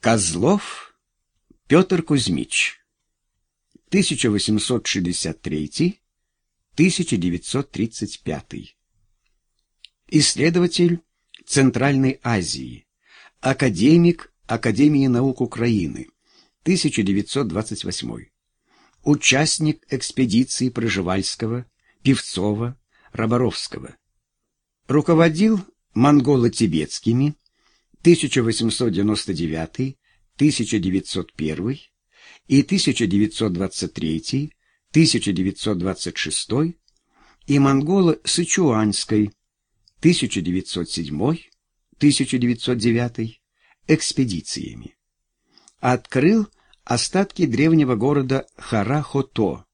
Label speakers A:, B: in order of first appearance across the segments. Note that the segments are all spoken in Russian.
A: Козлов Петр Кузьмич. 1863-1935 Исследователь Центральной Азии. Академик Академии наук Украины. 1928 Участник экспедиции Проживальского, Певцова, Роборовского. Руководил монголо-тибетскими 1899, 1901 и 1923, 1926 и монголо-сычуанской 1907, 1909 экспедициями. Открыл остатки древнего города Харахото,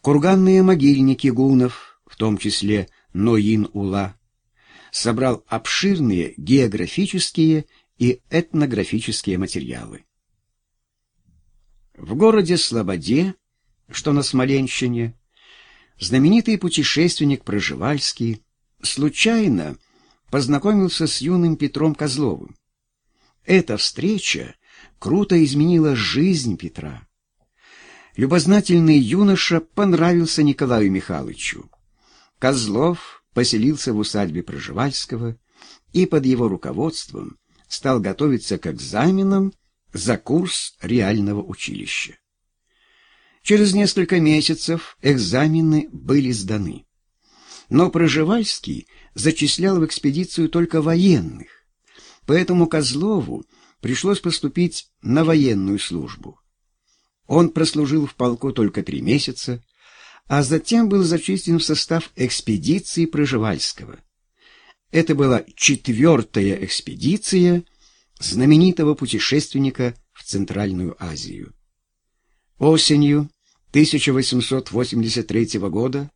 A: курганные могильники гуннов, в том числе Ноин-Ула, собрал обширные географические и этнографические материалы. В городе Слободе, что на Смоленщине, знаменитый путешественник Проживальский случайно познакомился с юным Петром Козловым. Эта встреча круто изменила жизнь Петра. Любознательный юноша понравился Николаю Михайловичу. Козлов поселился в усадьбе Проживальского и под его руководством стал готовиться к экзаменам за курс реального училища. Через несколько месяцев экзамены были сданы. Но Проживальский зачислял в экспедицию только военных, поэтому Козлову пришлось поступить на военную службу. Он прослужил в полку только три месяца, а затем был зачислен в состав экспедиции Проживальского. Это была четвертая экспедиция знаменитого путешественника в Центральную Азию. Осенью 1883 года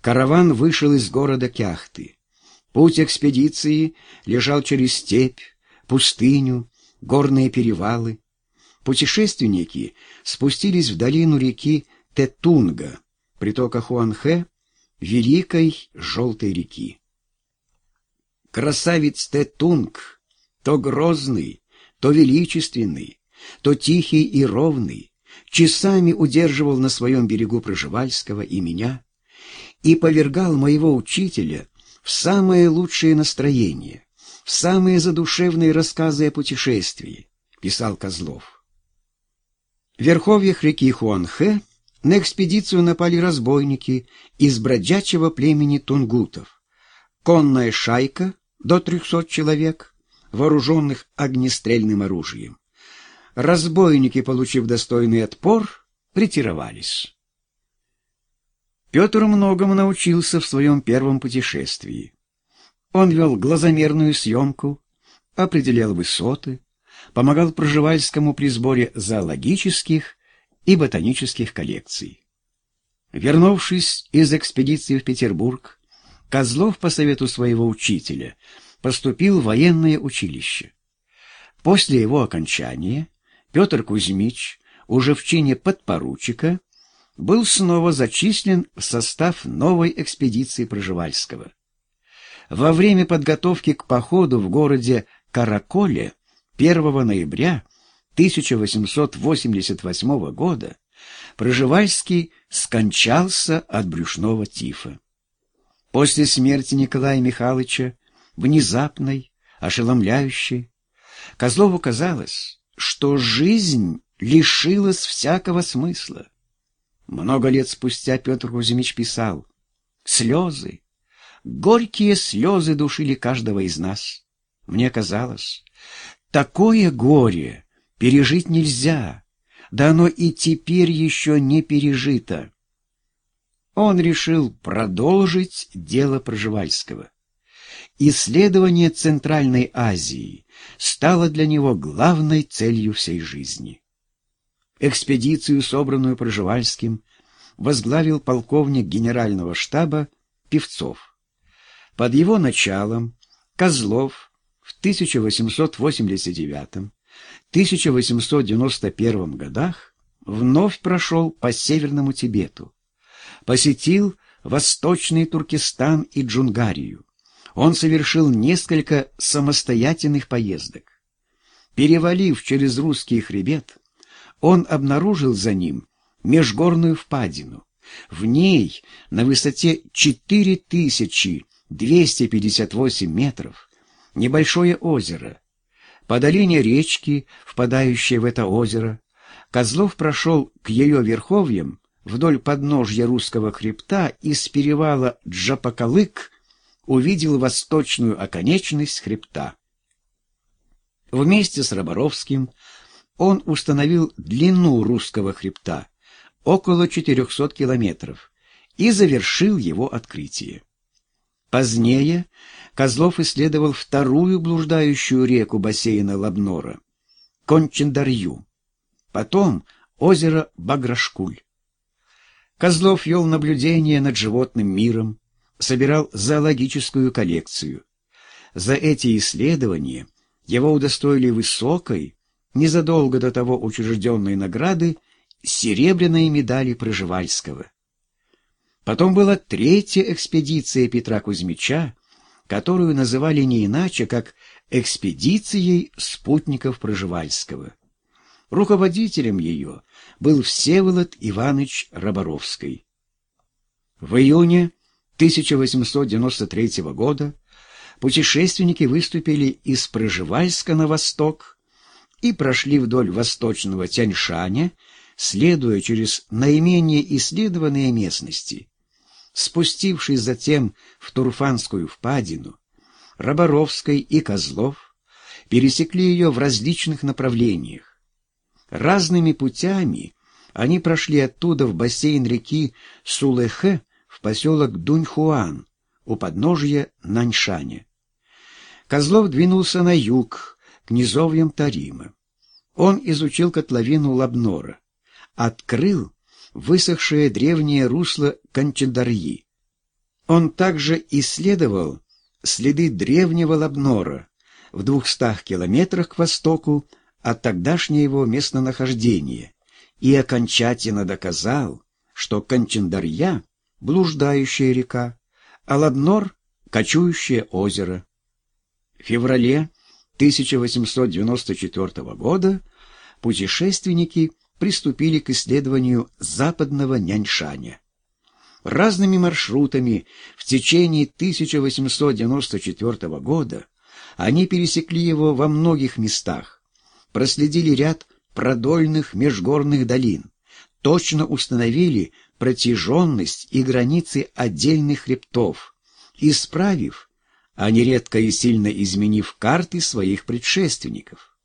A: караван вышел из города Кяхты. Путь экспедиции лежал через степь, пустыню, горные перевалы. Путешественники спустились в долину реки Тетунга, притока Хуанхэ, великой желтой реки. Красавец Тетунг, то грозный, то величественный, то тихий и ровный, часами удерживал на своем берегу Проживальского и меня и повергал моего учителя в самое лучшее настроение, в самые задушевные рассказы о путешествии, писал Козлов. В верховьях реки Хуанхэ на экспедицию напали разбойники из бродячего племени тунгутов. Конная шайка до трехсот человек, вооруженных огнестрельным оружием. Разбойники, получив достойный отпор, ретировались. Петр многому научился в своем первом путешествии. Он вел глазомерную съемку, определял высоты, помогал Проживальскому при сборе зоологических и ботанических коллекций. Вернувшись из экспедиции в Петербург, Козлов по совету своего учителя поступил в военное училище. После его окончания Петр Кузьмич, уже в чине подпоручика, был снова зачислен в состав новой экспедиции Проживальского. Во время подготовки к походу в городе Караколе 1 ноября 1888 года Проживальский скончался от брюшного тифа. После смерти Николая Михайловича, внезапной, ошеломляющей, Козлову казалось, что жизнь лишилась всякого смысла. Много лет спустя Петр Кузьмич писал «Слезы, горькие слезы душили каждого из нас. Мне казалось, такое горе — Пережить нельзя, да оно и теперь еще не пережито. Он решил продолжить дело Проживальского. Исследование Центральной Азии стало для него главной целью всей жизни. Экспедицию, собранную Проживальским, возглавил полковник генерального штаба Певцов. Под его началом Козлов в 1889 1891 годах вновь прошел по Северному Тибету, посетил Восточный Туркестан и Джунгарию. Он совершил несколько самостоятельных поездок. Перевалив через русский хребет, он обнаружил за ним межгорную впадину. В ней на высоте 4258 метров небольшое озеро. По долине речки, впадающей в это озеро, Козлов прошел к ее верховьям вдоль подножья русского хребта и с перевала Джапакалык увидел восточную оконечность хребта. Вместе с Роборовским он установил длину русского хребта около 400 километров и завершил его открытие. Позднее Козлов исследовал вторую блуждающую реку бассейна Лабнора — Кончендарью, потом озеро Баграшкуль. Козлов вел наблюдение над животным миром, собирал зоологическую коллекцию. За эти исследования его удостоили высокой, незадолго до того учрежденной награды, серебряной медали Проживальского. Потом была третья экспедиция Петра Кузьмича, которую называли не иначе, как экспедицией спутников Проживальского. Руководителем ее был Всеволод Иванович Роборовский. В июне 1893 года путешественники выступили из Проживальска на восток и прошли вдоль восточного Тяньшаня, следуя через наименее исследованные местности. Спустившись затем в Турфанскую впадину, Роборовской и Козлов пересекли ее в различных направлениях. Разными путями они прошли оттуда в бассейн реки Сулэхэ в поселок Дуньхуан у подножья Наньшаня. Козлов двинулся на юг, к низовьям Тарима. Он изучил котловину Лабнора, открыл высохшее древнее русло Канчендарьи. Он также исследовал следы древнего Лабнора в двухстах километрах к востоку от тогдашнего местонахождения и окончательно доказал, что Канчендарья — блуждающая река, а Лабнор — кочующее озеро. В феврале 1894 года путешественники приступили к исследованию западного Няньшаня. Разными маршрутами в течение 1894 года они пересекли его во многих местах, проследили ряд продольных межгорных долин, точно установили протяженность и границы отдельных хребтов, исправив, а нередко и сильно изменив карты своих предшественников.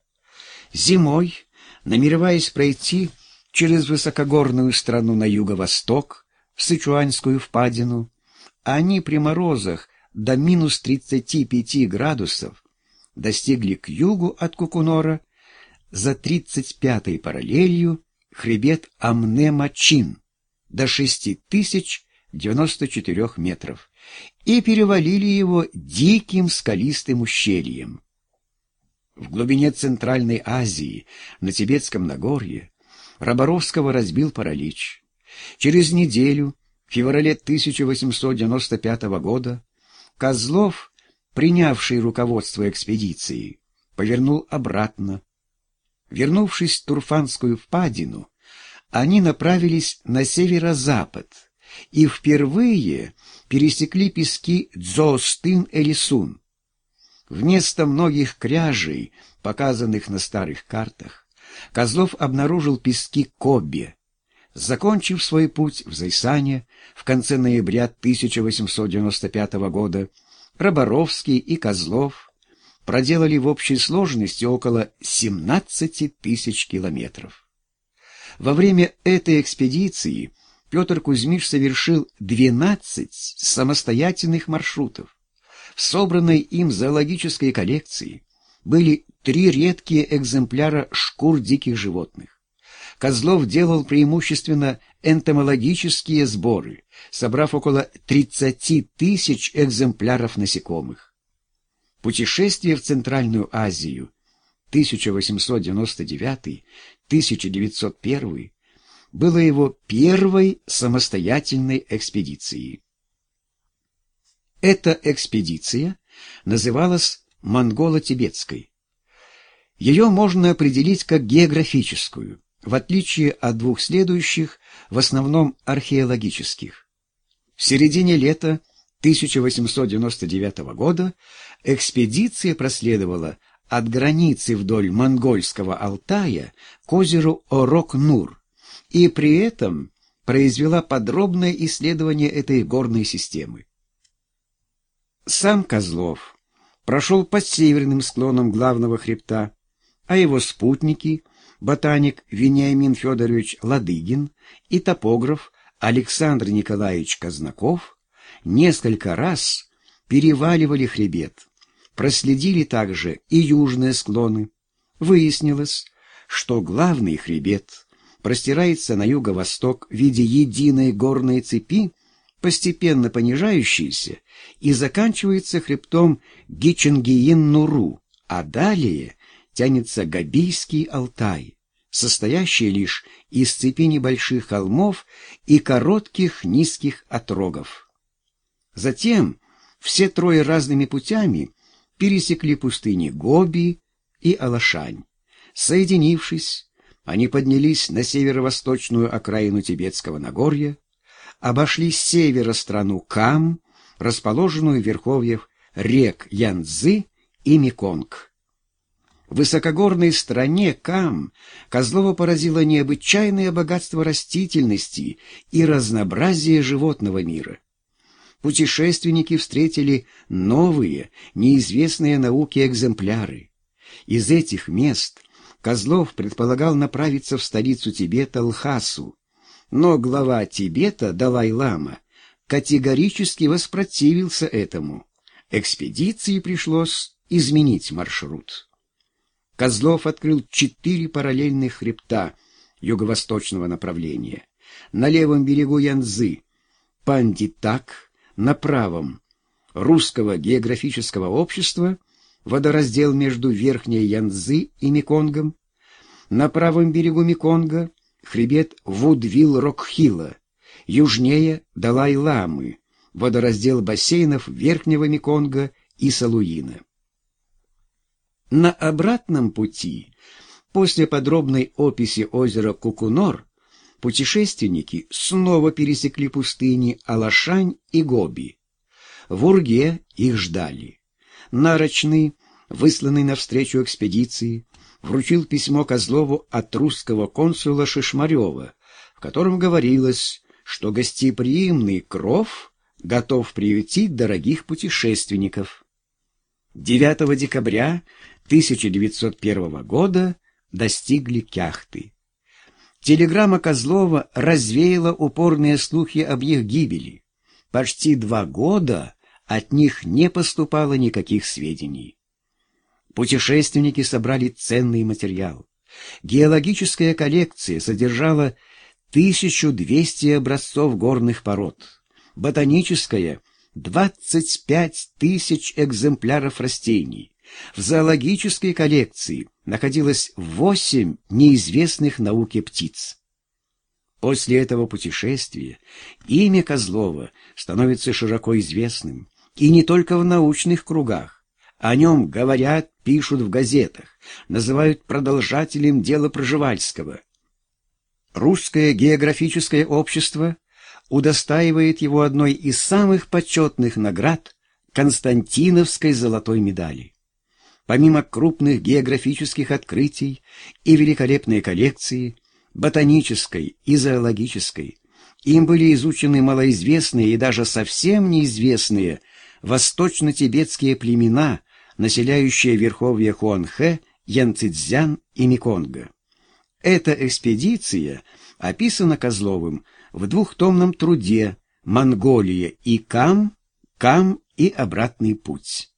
A: Зимой намереваясь пройти через высокогорную страну на юго-восток, в Сычуанскую впадину, они при морозах до минус 35 градусов достигли к югу от Кукунора за 35-й параллелью хребет Амне-Мачин до 6094 метров и перевалили его диким скалистым ущельем. В глубине Центральной Азии, на Тибетском Нагорье, Роборовского разбил паралич. Через неделю, в феврале 1895 года, Козлов, принявший руководство экспедиции, повернул обратно. Вернувшись в Турфанскую впадину, они направились на северо-запад и впервые пересекли пески Дзоостын-Элисун. Вместо многих кряжей, показанных на старых картах, Козлов обнаружил пески Кобе. Закончив свой путь в Зайсане в конце ноября 1895 года, Роборовский и Козлов проделали в общей сложности около 17 тысяч километров. Во время этой экспедиции Петр Кузьмич совершил 12 самостоятельных маршрутов. В собранной им зоологической коллекции были три редкие экземпляра шкур диких животных. Козлов делал преимущественно энтомологические сборы, собрав около 30 тысяч экземпляров насекомых. Путешествие в Центральную Азию 1899-1901 было его первой самостоятельной экспедицией. Эта экспедиция называлась монголо-тибетской. Ее можно определить как географическую, в отличие от двух следующих, в основном археологических. В середине лета 1899 года экспедиция проследовала от границы вдоль монгольского Алтая к озеру Орок-Нур и при этом произвела подробное исследование этой горной системы. Сам Козлов прошел по северным склонам главного хребта, а его спутники, ботаник Вениамин Федорович Ладыгин и топограф Александр Николаевич Казнаков, несколько раз переваливали хребет, проследили также и южные склоны. Выяснилось, что главный хребет простирается на юго-восток в виде единой горной цепи, постепенно понижающейся, и заканчивается хребтом Гиченгиин-Нуру, а далее тянется Габийский Алтай, состоящий лишь из цепи небольших холмов и коротких низких отрогов. Затем все трое разными путями пересекли пустыни Гоби и Алашань. Соединившись, они поднялись на северо-восточную окраину Тибетского Нагорья, обошли с севера страну Кам, расположенную в верховьях рек Янцзы и Меконг. В высокогорной стране Кам Козлова поразило необычайное богатство растительности и разнообразие животного мира. Путешественники встретили новые, неизвестные науке экземпляры. Из этих мест Козлов предполагал направиться в столицу Тибета Лхасу, но глава Тибета Далай-лама категорически воспротивился этому. Экспедиции пришлось изменить маршрут. Козлов открыл четыре параллельных хребта юго-восточного направления. На левом берегу Янзы – Пандитак, на правом – Русского географического общества, водораздел между Верхней Янзы и Меконгом, на правом берегу Меконга – хребет Вудвилл-Рокхилла, южнее Далай-Ламы, водораздел бассейнов Верхнего Меконга и Салуина. На обратном пути, после подробной описи озера Кукунор, путешественники снова пересекли пустыни Алашань и Гоби. В Урге их ждали. Нарочный, высланный навстречу экспедиции, вручил письмо Козлову от русского консула Шишмарева, в котором говорилось, что гостеприимный Кров готов приютить дорогих путешественников. 9 декабря 1901 года достигли Кяхты. Телеграмма Козлова развеяла упорные слухи об их гибели. Почти два года от них не поступало никаких сведений. Путешественники собрали ценный материал. Геологическая коллекция содержала 1200 образцов горных пород. Ботаническая — 25 тысяч экземпляров растений. В зоологической коллекции находилось 8 неизвестных науке птиц. После этого путешествия имя Козлова становится широко известным, и не только в научных кругах. О нем говорят, пишут в газетах, называют продолжателем дела Проживальского. Русское географическое общество удостаивает его одной из самых почетных наград Константиновской золотой медали. Помимо крупных географических открытий и великолепной коллекции, ботанической и зоологической, им были изучены малоизвестные и даже совсем неизвестные восточно-тибетские племена – населяющие верховья Хуанхэ, Янцзян и Меконга. Эта экспедиция описана Козловым в двухтомном труде «Монголия и Кам, Кам и обратный путь».